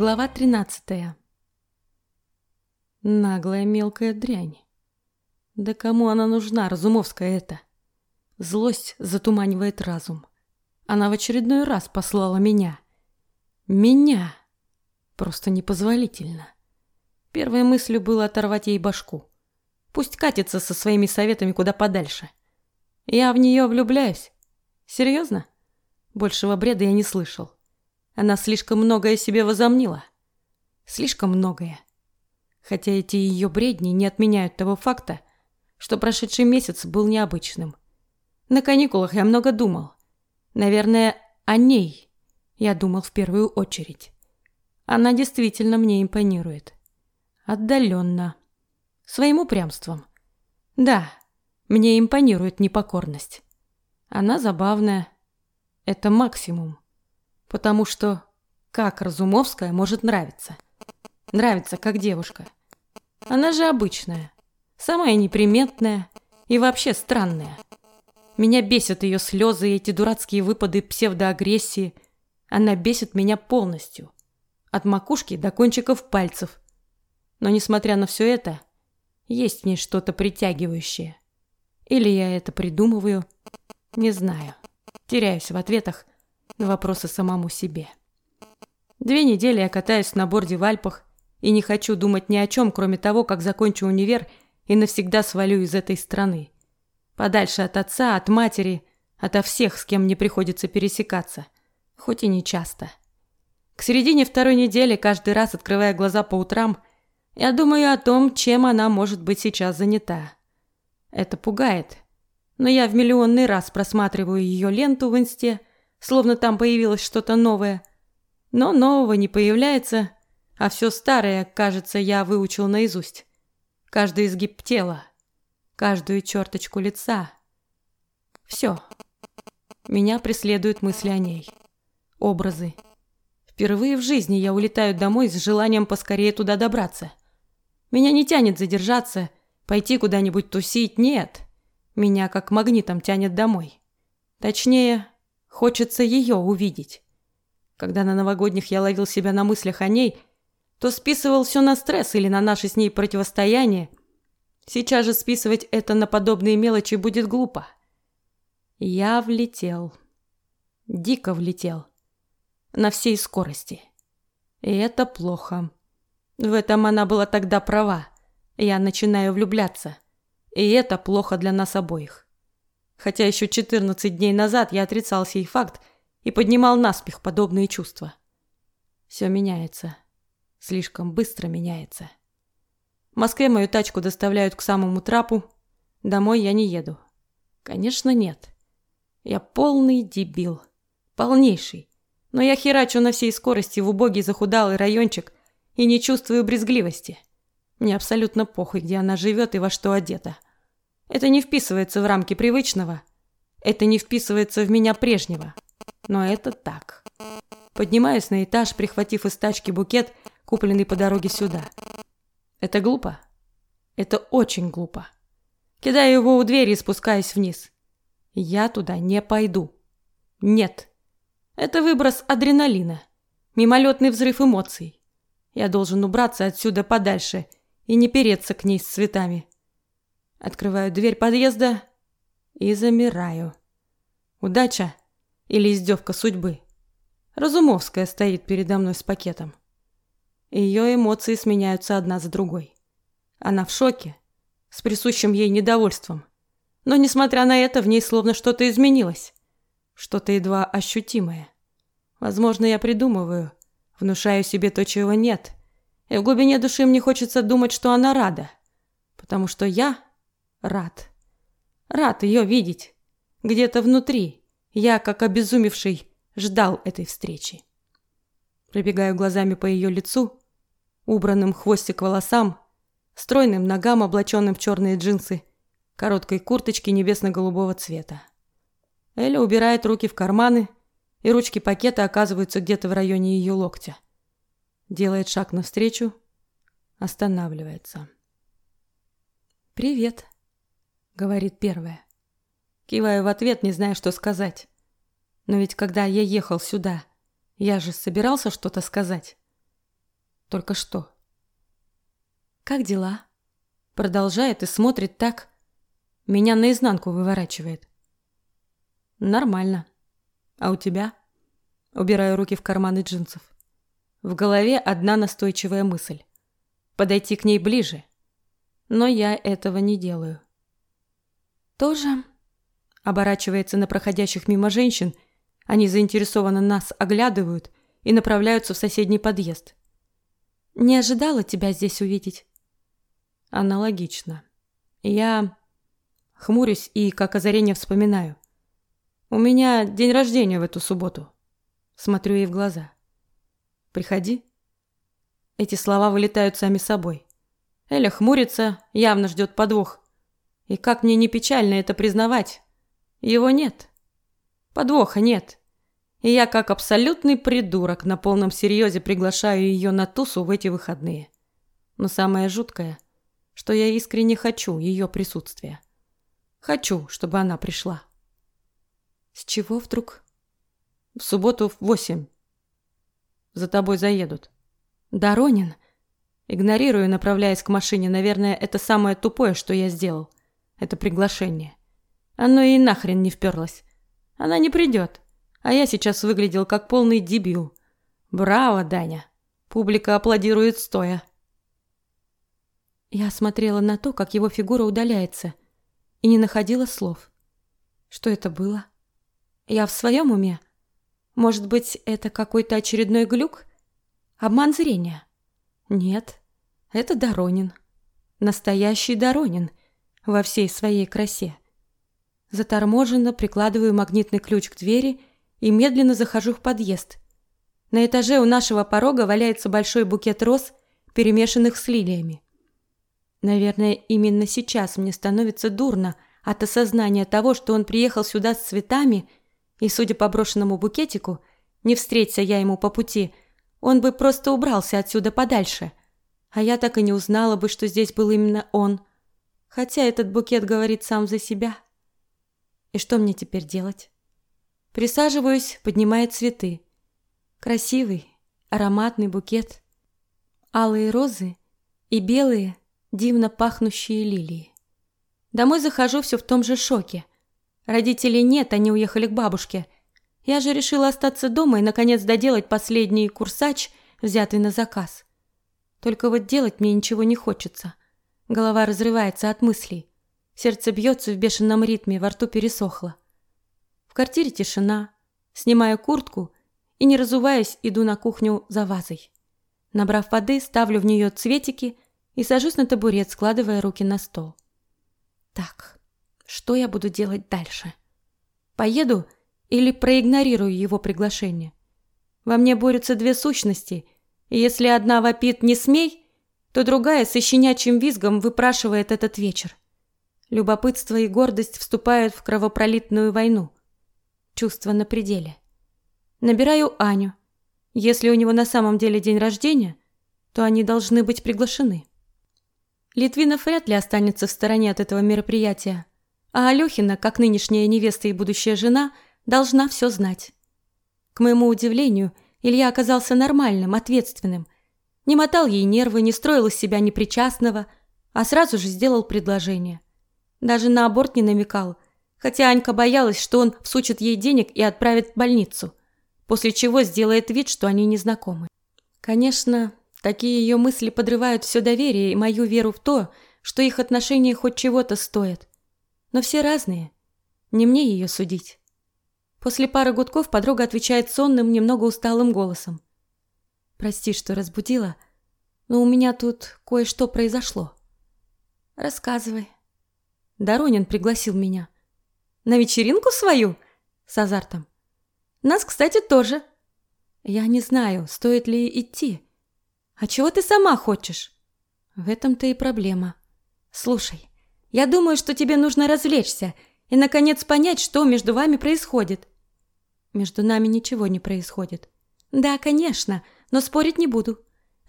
Глава 13. Наглая мелкая дрянь. Да кому она нужна, Разумовская эта? Злость затуманивает разум. Она в очередной раз послала меня. Меня. Просто непозволительно. Первой мыслью было оторвать ей башку. Пусть катится со своими советами куда подальше. Я в нее влюбляюсь. Серьезно? Большего бреда я не слышал. Она слишком многое себе возомнила. Слишком многое. Хотя эти ее бредни не отменяют того факта, что прошедший месяц был необычным. На каникулах я много думал. Наверное, о ней я думал в первую очередь. Она действительно мне импонирует. Отдаленно. Своим упрямством. Да, мне импонирует непокорность. Она забавная. Это максимум. Потому что как Разумовская может нравиться? Нравится как девушка. Она же обычная, самая неприметная и вообще странная. Меня бесят ее слезы и эти дурацкие выпады псевдоагрессии. Она бесит меня полностью. От макушки до кончиков пальцев. Но несмотря на все это, есть в ней что-то притягивающее. Или я это придумываю, не знаю. Теряюсь в ответах на вопросы самому себе. Две недели я катаюсь на борде в Альпах и не хочу думать ни о чем, кроме того, как закончу универ и навсегда свалю из этой страны. Подальше от отца, от матери, ото всех, с кем мне приходится пересекаться, хоть и не часто. К середине второй недели, каждый раз открывая глаза по утрам, я думаю о том, чем она может быть сейчас занята. Это пугает. Но я в миллионный раз просматриваю ее ленту в инсте, словно там появилось что-то новое. Но нового не появляется, а все старое, кажется, я выучил наизусть. Каждый изгиб тела, каждую черточку лица. Все. Меня преследуют мысли о ней. Образы. Впервые в жизни я улетаю домой с желанием поскорее туда добраться. Меня не тянет задержаться, пойти куда-нибудь тусить, нет. Меня как магнитом тянет домой. Точнее, Хочется ее увидеть. Когда на новогодних я ловил себя на мыслях о ней, то списывал все на стресс или на наше с ней противостояние. Сейчас же списывать это на подобные мелочи будет глупо. Я влетел. Дико влетел. На всей скорости. И это плохо. В этом она была тогда права. Я начинаю влюбляться. И это плохо для нас обоих хотя еще 14 дней назад я отрицал сей факт и поднимал наспех подобные чувства. Все меняется. Слишком быстро меняется. В Москве мою тачку доставляют к самому трапу. Домой я не еду. Конечно, нет. Я полный дебил. Полнейший. Но я херачу на всей скорости в убогий захудалый райончик и не чувствую брезгливости. Мне абсолютно похуй, где она живет и во что одета. Это не вписывается в рамки привычного. Это не вписывается в меня прежнего. Но это так. Поднимаюсь на этаж, прихватив из тачки букет, купленный по дороге сюда. Это глупо. Это очень глупо. Кидаю его у двери и спускаюсь вниз. Я туда не пойду. Нет. Это выброс адреналина. Мимолетный взрыв эмоций. Я должен убраться отсюда подальше и не переться к ней с цветами. Открываю дверь подъезда и замираю. Удача или издевка судьбы? Разумовская стоит передо мной с пакетом. Ее эмоции сменяются одна за другой. Она в шоке, с присущим ей недовольством. Но, несмотря на это, в ней словно что-то изменилось. Что-то едва ощутимое. Возможно, я придумываю, внушаю себе то, чего нет. И в глубине души мне хочется думать, что она рада. Потому что я Рад. Рад ее видеть. Где-то внутри. Я, как обезумевший, ждал этой встречи. Пробегаю глазами по ее лицу, убранным хвостик волосам, стройным ногам, облаченным в черные джинсы, короткой курточке небесно-голубого цвета. Эля убирает руки в карманы, и ручки пакета оказываются где-то в районе ее локтя. Делает шаг навстречу, останавливается. «Привет», говорит первая. Киваю в ответ, не зная, что сказать. Но ведь когда я ехал сюда, я же собирался что-то сказать. Только что. «Как дела?» Продолжает и смотрит так. Меня наизнанку выворачивает. «Нормально. А у тебя?» Убираю руки в карманы джинсов. В голове одна настойчивая мысль. Подойти к ней ближе. Но я этого не делаю. «Тоже?» Оборачивается на проходящих мимо женщин. Они заинтересованно нас оглядывают и направляются в соседний подъезд. «Не ожидала тебя здесь увидеть?» Аналогично. Я хмурюсь и, как озарение, вспоминаю. У меня день рождения в эту субботу. Смотрю ей в глаза. Приходи. Эти слова вылетают сами собой. Эля хмурится, явно ждет подвох. И как мне не печально это признавать, его нет. Подвоха нет. И я, как абсолютный придурок, на полном серьезе приглашаю ее на тусу в эти выходные. Но самое жуткое – что я искренне хочу ее присутствия. Хочу, чтобы она пришла. С чего вдруг? В субботу в восемь. За тобой заедут. Доронин. Игнорирую, направляясь к машине. Наверное, это самое тупое, что я сделал. Это приглашение. Оно и нахрен не вперлось. Она не придет. А я сейчас выглядел как полный дебил. Браво, Даня. Публика аплодирует стоя. Я смотрела на то, как его фигура удаляется, и не находила слов. Что это было? Я в своем уме? Может быть, это какой-то очередной глюк? Обман зрения? Нет, это Доронин. Настоящий Доронин во всей своей красе. Заторможенно прикладываю магнитный ключ к двери и медленно захожу в подъезд. На этаже у нашего порога валяется большой букет роз, перемешанных с лилиями. Наверное, именно сейчас мне становится дурно от осознания того, что он приехал сюда с цветами, и, судя по брошенному букетику, не встреться я ему по пути, он бы просто убрался отсюда подальше. А я так и не узнала бы, что здесь был именно он. Хотя этот букет говорит сам за себя. И что мне теперь делать? Присаживаюсь, поднимая цветы. Красивый, ароматный букет. Алые розы и белые, дивно пахнущие лилии. Домой захожу все в том же шоке. Родителей нет, они уехали к бабушке. Я же решила остаться дома и, наконец, доделать последний курсач, взятый на заказ. Только вот делать мне ничего не хочется. Голова разрывается от мыслей. Сердце бьется в бешеном ритме, во рту пересохло. В квартире тишина. Снимаю куртку и, не разуваясь, иду на кухню за вазой. Набрав воды, ставлю в нее цветики – и сажусь на табурет, складывая руки на стол. Так, что я буду делать дальше? Поеду или проигнорирую его приглашение? Во мне борются две сущности, и если одна вопит «не смей», то другая с щенячьим визгом выпрашивает этот вечер. Любопытство и гордость вступают в кровопролитную войну. Чувство на пределе. Набираю Аню. Если у него на самом деле день рождения, то они должны быть приглашены. Литвинов вряд ли останется в стороне от этого мероприятия, а Алёхина, как нынешняя невеста и будущая жена, должна все знать. К моему удивлению, Илья оказался нормальным, ответственным. Не мотал ей нервы, не строил из себя непричастного, а сразу же сделал предложение. Даже на аборт не намекал, хотя Анька боялась, что он всучит ей денег и отправит в больницу, после чего сделает вид, что они не знакомы. Конечно, Такие ее мысли подрывают все доверие и мою веру в то, что их отношения хоть чего-то стоят. Но все разные. Не мне ее судить. После пары гудков подруга отвечает сонным, немного усталым голосом. «Прости, что разбудила, но у меня тут кое-что произошло». «Рассказывай». Доронин пригласил меня. «На вечеринку свою?» С азартом. «Нас, кстати, тоже». «Я не знаю, стоит ли идти». А чего ты сама хочешь? В этом-то и проблема. Слушай, я думаю, что тебе нужно развлечься и наконец понять, что между вами происходит. Между нами ничего не происходит. Да, конечно, но спорить не буду.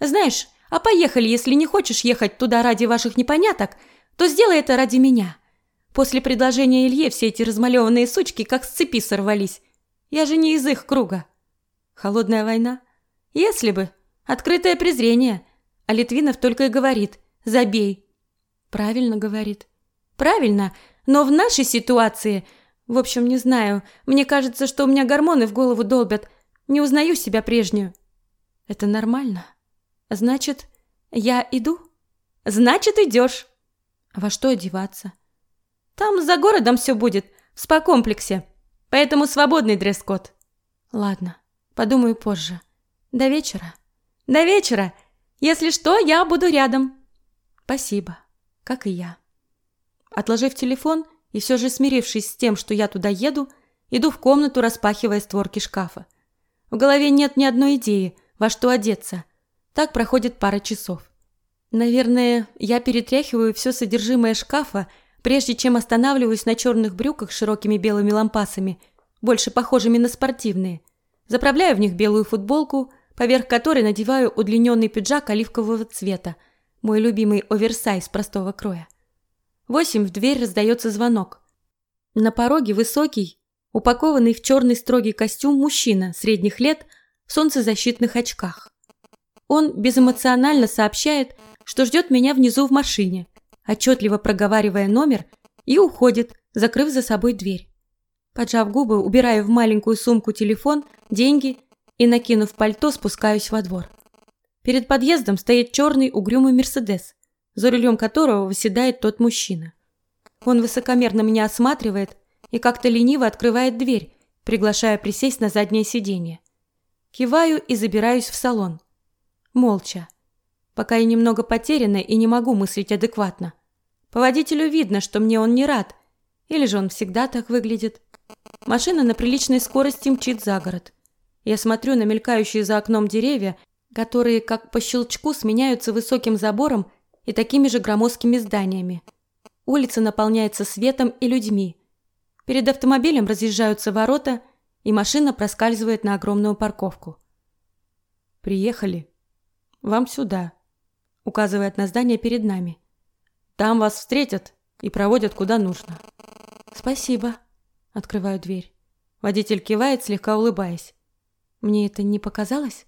Знаешь, а поехали, если не хочешь ехать туда ради ваших непоняток, то сделай это ради меня. После предложения Илье все эти размалеванные сучки как с цепи сорвались. Я же не из их круга. Холодная война? Если бы, Открытое презрение. А Литвинов только и говорит «забей». Правильно говорит. Правильно, но в нашей ситуации... В общем, не знаю. Мне кажется, что у меня гормоны в голову долбят. Не узнаю себя прежнюю. Это нормально. Значит, я иду? Значит, идешь. Во что одеваться? Там за городом все будет, в спа-комплексе. Поэтому свободный дресс-код. Ладно, подумаю позже. До вечера. До вечера. Если что, я буду рядом. Спасибо. Как и я. Отложив телефон и все же смирившись с тем, что я туда еду, иду в комнату, распахивая створки шкафа. В голове нет ни одной идеи, во что одеться. Так проходит пара часов. Наверное, я перетряхиваю все содержимое шкафа, прежде чем останавливаюсь на черных брюках с широкими белыми лампасами, больше похожими на спортивные. Заправляю в них белую футболку, поверх которой надеваю удлиненный пиджак оливкового цвета, мой любимый оверсайз простого кроя. Восемь в дверь раздается звонок. На пороге высокий, упакованный в черный строгий костюм мужчина средних лет солнцезащитных очках. Он безэмоционально сообщает, что ждет меня внизу в машине, отчетливо проговаривая номер, и уходит, закрыв за собой дверь. Поджав губы, убираю в маленькую сумку телефон, деньги и, накинув пальто, спускаюсь во двор. Перед подъездом стоит черный угрюмый Мерседес, за рулем которого выседает тот мужчина. Он высокомерно меня осматривает и как-то лениво открывает дверь, приглашая присесть на заднее сиденье. Киваю и забираюсь в салон. Молча. Пока я немного потеряна и не могу мыслить адекватно. По водителю видно, что мне он не рад. Или же он всегда так выглядит. Машина на приличной скорости мчит за город. Я смотрю на мелькающие за окном деревья, которые, как по щелчку, сменяются высоким забором и такими же громоздкими зданиями. Улица наполняется светом и людьми. Перед автомобилем разъезжаются ворота, и машина проскальзывает на огромную парковку. «Приехали. Вам сюда», – указывает на здание перед нами. «Там вас встретят и проводят куда нужно». «Спасибо», – открываю дверь. Водитель кивает, слегка улыбаясь. Мне это не показалось?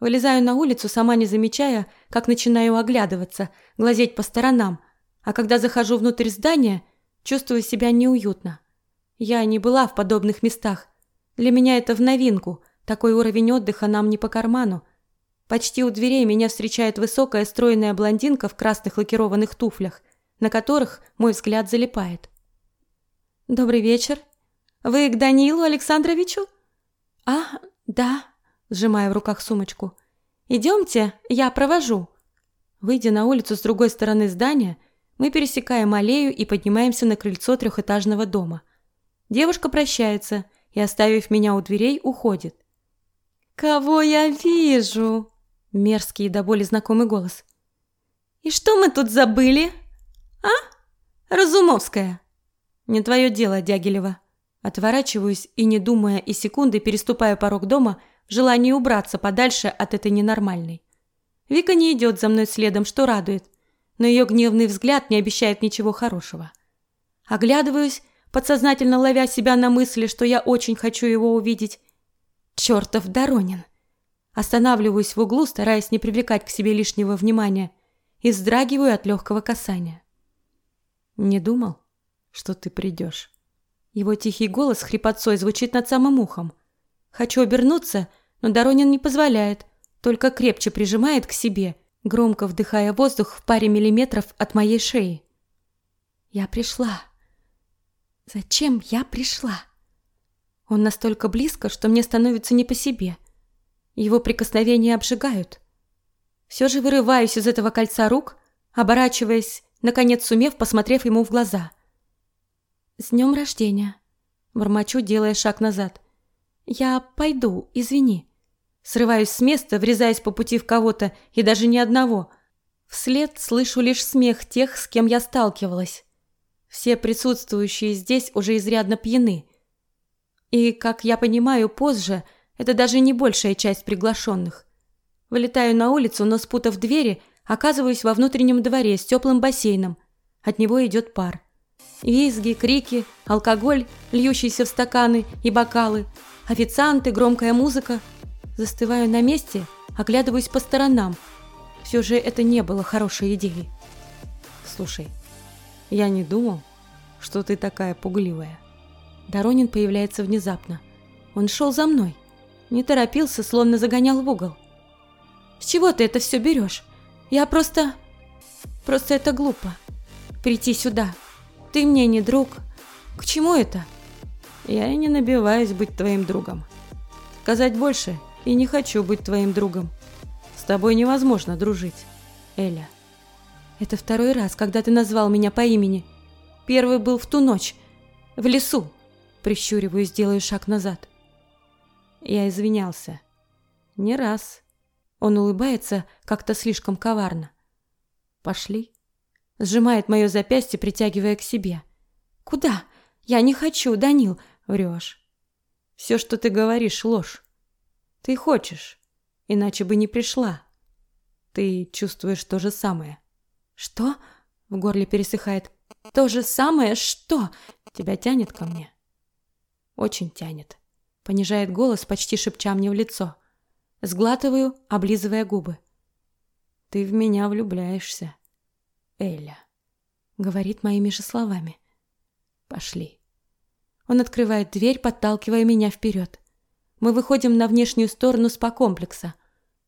Вылезаю на улицу, сама не замечая, как начинаю оглядываться, глазеть по сторонам, а когда захожу внутрь здания, чувствую себя неуютно. Я не была в подобных местах. Для меня это в новинку, такой уровень отдыха нам не по карману. Почти у дверей меня встречает высокая стройная блондинка в красных лакированных туфлях, на которых мой взгляд залипает. «Добрый вечер. Вы к Данилу Александровичу?» «А, да», сжимая в руках сумочку. «Идемте, я провожу». Выйдя на улицу с другой стороны здания, мы пересекаем аллею и поднимаемся на крыльцо трехэтажного дома. Девушка прощается и, оставив меня у дверей, уходит. «Кого я вижу?» – мерзкий и до боли знакомый голос. «И что мы тут забыли? А? Разумовская?» «Не твое дело, Дягилева». Отворачиваюсь и, не думая и секунды, переступаю порог дома – желание убраться подальше от этой ненормальной. Вика не идет за мной следом, что радует, но ее гневный взгляд не обещает ничего хорошего. Оглядываюсь, подсознательно ловя себя на мысли, что я очень хочу его увидеть. Чертов Доронин! Останавливаюсь в углу, стараясь не привлекать к себе лишнего внимания, и вздрагиваю от легкого касания. «Не думал, что ты придешь?» Его тихий голос хрипотцой звучит над самым ухом. Хочу обернуться, но Доронин не позволяет, только крепче прижимает к себе, громко вдыхая воздух в паре миллиметров от моей шеи. Я пришла. Зачем я пришла? Он настолько близко, что мне становится не по себе. Его прикосновения обжигают. Все же вырываюсь из этого кольца рук, оборачиваясь, наконец сумев, посмотрев ему в глаза. «С днем рождения!» Бормочу, делая шаг назад. «Я пойду, извини». Срываюсь с места, врезаясь по пути в кого-то, и даже ни одного. Вслед слышу лишь смех тех, с кем я сталкивалась. Все присутствующие здесь уже изрядно пьяны. И, как я понимаю, позже это даже не большая часть приглашенных. Вылетаю на улицу, но спутав двери, оказываюсь во внутреннем дворе с теплым бассейном. От него идет пар. Визги, крики, алкоголь, льющийся в стаканы и бокалы, официанты, громкая музыка – Застываю на месте, оглядываюсь по сторонам. Все же это не было хорошей идеей. Слушай, я не думал, что ты такая пугливая. Доронин появляется внезапно. Он шел за мной. Не торопился, словно загонял в угол. С чего ты это все берешь? Я просто... Просто это глупо. Прийти сюда. Ты мне не друг. К чему это? Я и не набиваюсь быть твоим другом. Сказать больше и не хочу быть твоим другом. С тобой невозможно дружить, Эля. Это второй раз, когда ты назвал меня по имени. Первый был в ту ночь, в лесу. Прищуриваюсь, делаю шаг назад. Я извинялся. Не раз. Он улыбается как-то слишком коварно. Пошли. Сжимает мое запястье, притягивая к себе. Куда? Я не хочу, Данил. Врешь. Все, что ты говоришь, ложь. Ты хочешь, иначе бы не пришла. Ты чувствуешь то же самое. Что? В горле пересыхает. То же самое, что? Тебя тянет ко мне? Очень тянет. Понижает голос, почти шепча мне в лицо. Сглатываю, облизывая губы. Ты в меня влюбляешься, Эля. Говорит моими же словами. Пошли. Он открывает дверь, подталкивая меня вперед. Мы выходим на внешнюю сторону спа-комплекса.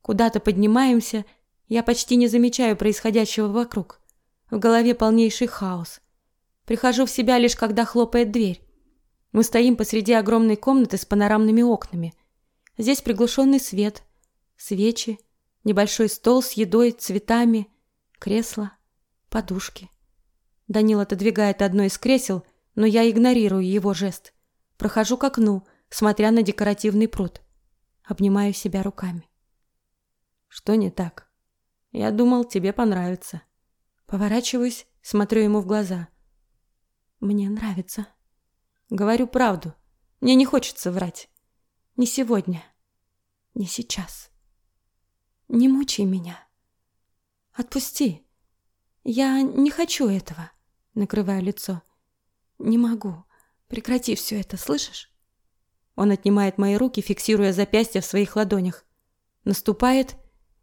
Куда-то поднимаемся, я почти не замечаю происходящего вокруг. В голове полнейший хаос. Прихожу в себя лишь когда хлопает дверь. Мы стоим посреди огромной комнаты с панорамными окнами. Здесь приглушенный свет, свечи, небольшой стол с едой, цветами, кресло, подушки. Данил отодвигает одно из кресел, но я игнорирую его жест. Прохожу к окну, смотря на декоративный пруд. Обнимаю себя руками. Что не так? Я думал, тебе понравится. Поворачиваюсь, смотрю ему в глаза. Мне нравится. Говорю правду. Мне не хочется врать. Не сегодня. Не сейчас. Не мучай меня. Отпусти. Я не хочу этого. Накрываю лицо. Не могу. Прекрати все это, слышишь? Он отнимает мои руки, фиксируя запястья в своих ладонях. Наступает,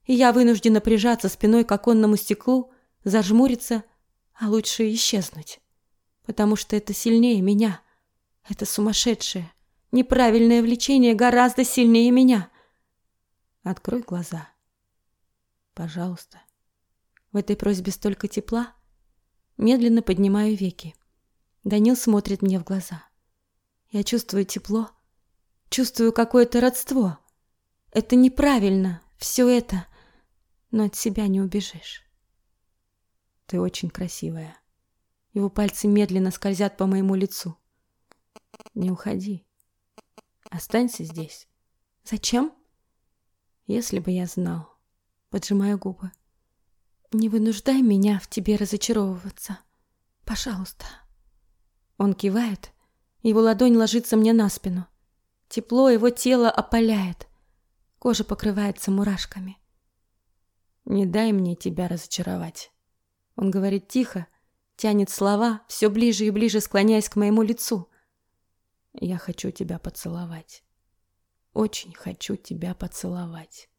и я вынуждена прижаться спиной к оконному стеклу, зажмуриться, а лучше исчезнуть. Потому что это сильнее меня. Это сумасшедшее, неправильное влечение гораздо сильнее меня. Открой глаза. Пожалуйста. В этой просьбе столько тепла. Медленно поднимаю веки. Данил смотрит мне в глаза. Я чувствую тепло, чувствую какое-то родство. Это неправильно, все это, но от себя не убежишь. Ты очень красивая. Его пальцы медленно скользят по моему лицу. Не уходи. Останься здесь. Зачем? Если бы я знал. Поджимаю губы. Не вынуждай меня в тебе разочаровываться. Пожалуйста. Он кивает. Его ладонь ложится мне на спину. Тепло его тела опаляет. Кожа покрывается мурашками. Не дай мне тебя разочаровать. Он говорит тихо, тянет слова, все ближе и ближе склоняясь к моему лицу. Я хочу тебя поцеловать. Очень хочу тебя поцеловать.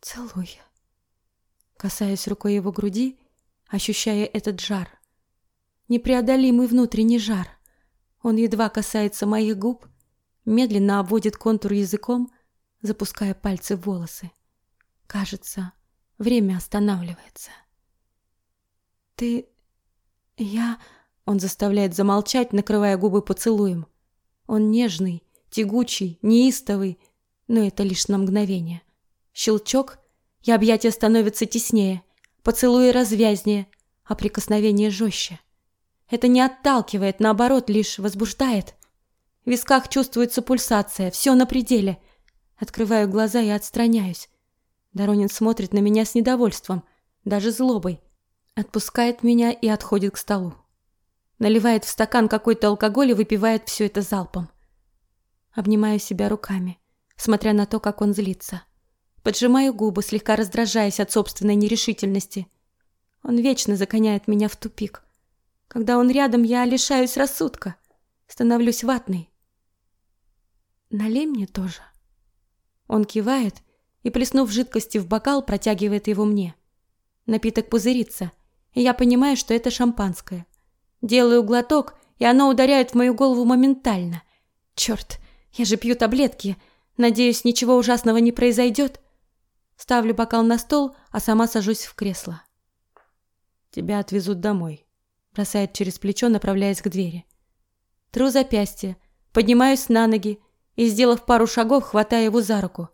Целуй. Касаясь рукой его груди, ощущая этот жар. Непреодолимый внутренний жар. Он едва касается моих губ, медленно обводит контур языком, запуская пальцы в волосы. Кажется, время останавливается. Ты... Я... Он заставляет замолчать, накрывая губы поцелуем. Он нежный, тягучий, неистовый, но это лишь на мгновение. Щелчок, и объятия становятся теснее, поцелуи развязнее, а прикосновение жестче. Это не отталкивает, наоборот, лишь возбуждает. В висках чувствуется пульсация, все на пределе. Открываю глаза и отстраняюсь. Доронин смотрит на меня с недовольством, даже злобой. Отпускает меня и отходит к столу наливает в стакан какой-то алкоголь и выпивает все это залпом. Обнимаю себя руками, смотря на то, как он злится. Поджимаю губы, слегка раздражаясь от собственной нерешительности. Он вечно загоняет меня в тупик. Когда он рядом, я лишаюсь рассудка, становлюсь ватной. Налей мне тоже. Он кивает и, плеснув жидкости в бокал, протягивает его мне. Напиток пузырится, и я понимаю, что это шампанское. Делаю глоток, и оно ударяет в мою голову моментально. Черт, я же пью таблетки. Надеюсь, ничего ужасного не произойдет. Ставлю бокал на стол, а сама сажусь в кресло. Тебя отвезут домой. Бросает через плечо, направляясь к двери. Тру запястье, поднимаюсь на ноги и, сделав пару шагов, хватаю его за руку.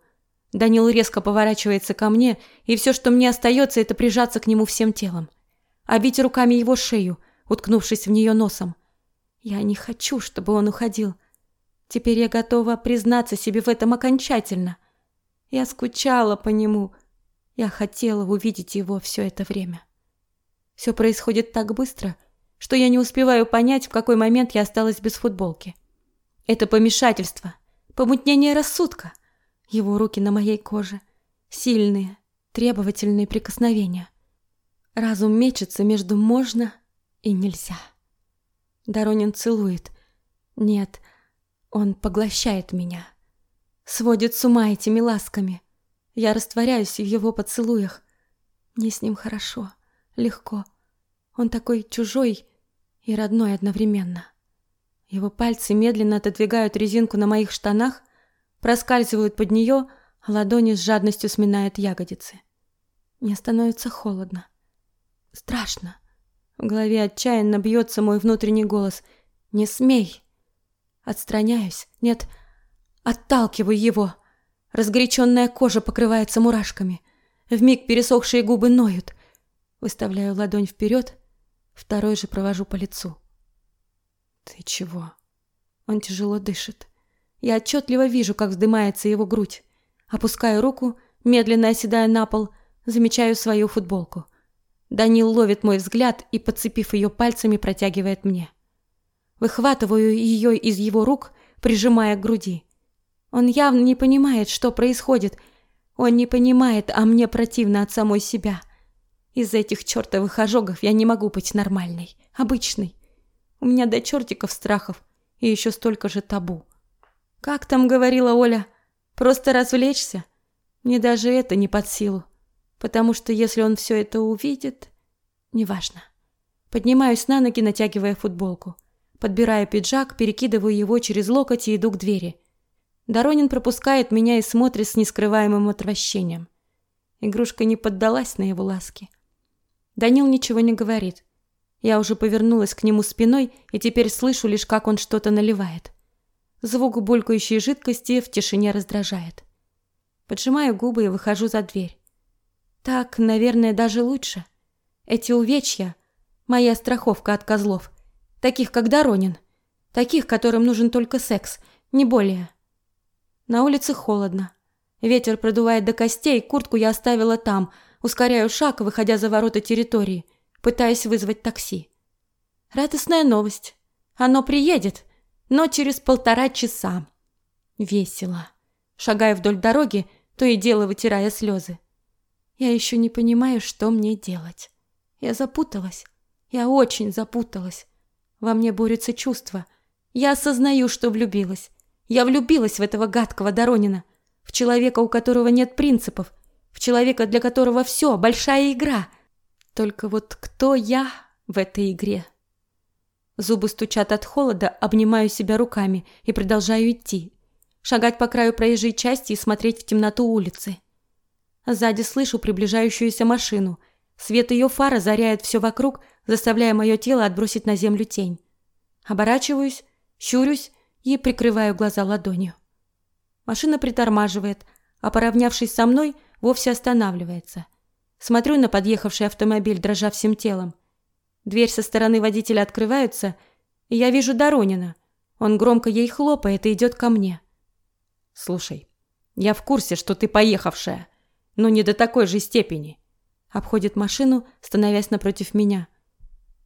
Данил резко поворачивается ко мне, и все, что мне остается, это прижаться к нему всем телом. Обить руками его шею, уткнувшись в нее носом. Я не хочу, чтобы он уходил. Теперь я готова признаться себе в этом окончательно. Я скучала по нему. Я хотела увидеть его все это время. Все происходит так быстро, что я не успеваю понять, в какой момент я осталась без футболки. Это помешательство, помутнение рассудка. Его руки на моей коже. Сильные, требовательные прикосновения. Разум мечется между «можно» и «нельзя». Доронин целует. Нет, он поглощает меня. Сводит с ума этими ласками. Я растворяюсь в его поцелуях. Мне с ним хорошо, легко. Он такой чужой и родной одновременно. Его пальцы медленно отодвигают резинку на моих штанах, проскальзывают под нее, а ладони с жадностью сминают ягодицы. Мне становится холодно. Страшно. В голове отчаянно бьется мой внутренний голос. «Не смей!» Отстраняюсь. Нет, отталкиваю его. Разгоряченная кожа покрывается мурашками. Вмиг пересохшие губы ноют. Выставляю ладонь вперед, второй же провожу по лицу. «Ты чего?» Он тяжело дышит. Я отчетливо вижу, как вздымается его грудь. Опускаю руку, медленно оседая на пол, замечаю свою футболку. Данил ловит мой взгляд и, подцепив ее пальцами, протягивает мне. Выхватываю ее из его рук, прижимая к груди. Он явно не понимает, что происходит. Он не понимает, а мне противно от самой себя. Из-за этих чертовых ожогов я не могу быть нормальной, обычной. У меня до чертиков страхов и еще столько же табу. Как там говорила Оля, просто развлечься? Мне даже это не под силу потому что если он все это увидит... Неважно. Поднимаюсь на ноги, натягивая футболку. Подбираю пиджак, перекидываю его через локоть и иду к двери. Доронин пропускает меня и смотрит с нескрываемым отвращением. Игрушка не поддалась на его ласки. Данил ничего не говорит. Я уже повернулась к нему спиной и теперь слышу лишь, как он что-то наливает. Звук булькающей жидкости в тишине раздражает. Поджимаю губы и выхожу за дверь. Так, наверное, даже лучше. Эти увечья – моя страховка от козлов. Таких, как Доронин. Таких, которым нужен только секс, не более. На улице холодно. Ветер продувает до костей, куртку я оставила там, ускоряю шаг, выходя за ворота территории, пытаясь вызвать такси. Радостная новость. Оно приедет, но через полтора часа. Весело. Шагая вдоль дороги, то и дело вытирая слезы. Я еще не понимаю, что мне делать. Я запуталась. Я очень запуталась. Во мне борются чувства. Я осознаю, что влюбилась. Я влюбилась в этого гадкого Доронина. В человека, у которого нет принципов. В человека, для которого все большая игра. Только вот кто я в этой игре? Зубы стучат от холода, обнимаю себя руками и продолжаю идти. Шагать по краю проезжей части и смотреть в темноту улицы. Сзади слышу приближающуюся машину. Свет ее фара заряет все вокруг, заставляя мое тело отбросить на землю тень. Оборачиваюсь, щурюсь и прикрываю глаза ладонью. Машина притормаживает, а поравнявшись со мной, вовсе останавливается. Смотрю на подъехавший автомобиль, дрожа всем телом. Дверь со стороны водителя открывается, и я вижу Доронина. Он громко ей хлопает и идет ко мне. «Слушай, я в курсе, что ты поехавшая но не до такой же степени. Обходит машину, становясь напротив меня.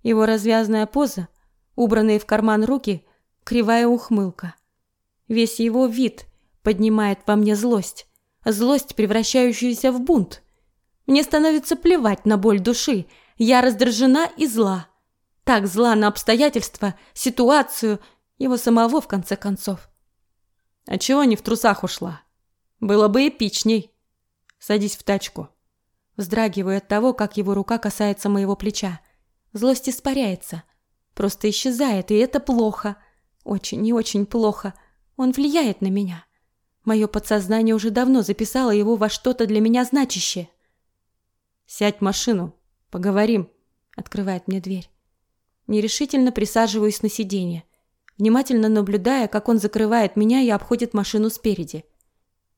Его развязная поза, убранные в карман руки, кривая ухмылка. Весь его вид поднимает во мне злость, злость, превращающуюся в бунт. Мне становится плевать на боль души, я раздражена и зла. Так зла на обстоятельства, ситуацию, его самого в конце концов. А чего не в трусах ушла? Было бы эпичней. Садись в тачку. Вздрагиваю от того, как его рука касается моего плеча. Злость испаряется. Просто исчезает, и это плохо. Очень и очень плохо. Он влияет на меня. Мое подсознание уже давно записало его во что-то для меня значащее. «Сядь в машину, поговорим», — открывает мне дверь. Нерешительно присаживаюсь на сиденье, внимательно наблюдая, как он закрывает меня и обходит машину спереди.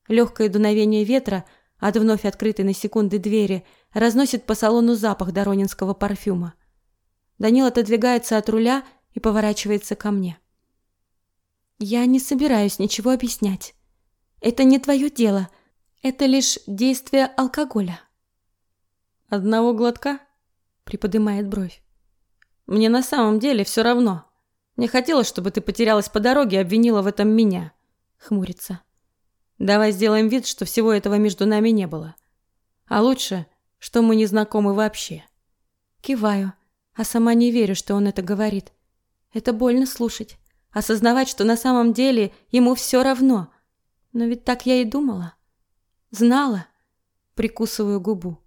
Легкое дуновение ветра от вновь открытой на секунды двери разносит по салону запах доронинского парфюма. Данил отодвигается от руля и поворачивается ко мне. «Я не собираюсь ничего объяснять. Это не твое дело. Это лишь действие алкоголя». «Одного глотка?» — приподнимает бровь. «Мне на самом деле все равно. Не хотелось, чтобы ты потерялась по дороге и обвинила в этом меня», — хмурится. «Давай сделаем вид, что всего этого между нами не было. А лучше, что мы не знакомы вообще». Киваю, а сама не верю, что он это говорит. Это больно слушать, осознавать, что на самом деле ему все равно. Но ведь так я и думала. Знала. Прикусываю губу.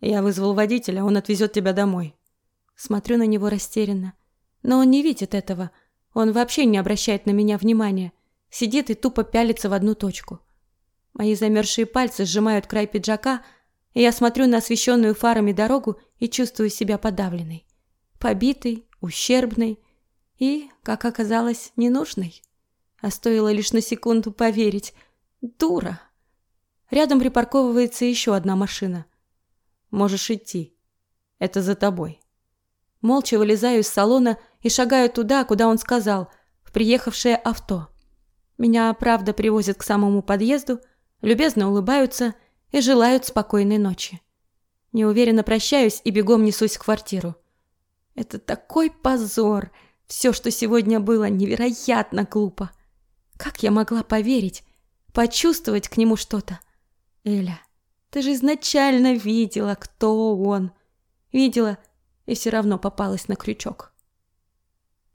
Я вызвал водителя, он отвезет тебя домой. Смотрю на него растерянно. Но он не видит этого. Он вообще не обращает на меня внимания. Сидит и тупо пялится в одну точку. Мои замерзшие пальцы сжимают край пиджака, и я смотрю на освещенную фарами дорогу и чувствую себя подавленной. Побитой, ущербной и, как оказалось, ненужной. А стоило лишь на секунду поверить. Дура! Рядом припарковывается еще одна машина. Можешь идти. Это за тобой. Молча вылезаю из салона и шагаю туда, куда он сказал, в приехавшее авто. Меня, правда, привозят к самому подъезду, любезно улыбаются и желают спокойной ночи. Неуверенно прощаюсь и бегом несусь в квартиру. Это такой позор! Все, что сегодня было, невероятно глупо. Как я могла поверить, почувствовать к нему что-то? Эля, ты же изначально видела, кто он. Видела и все равно попалась на крючок.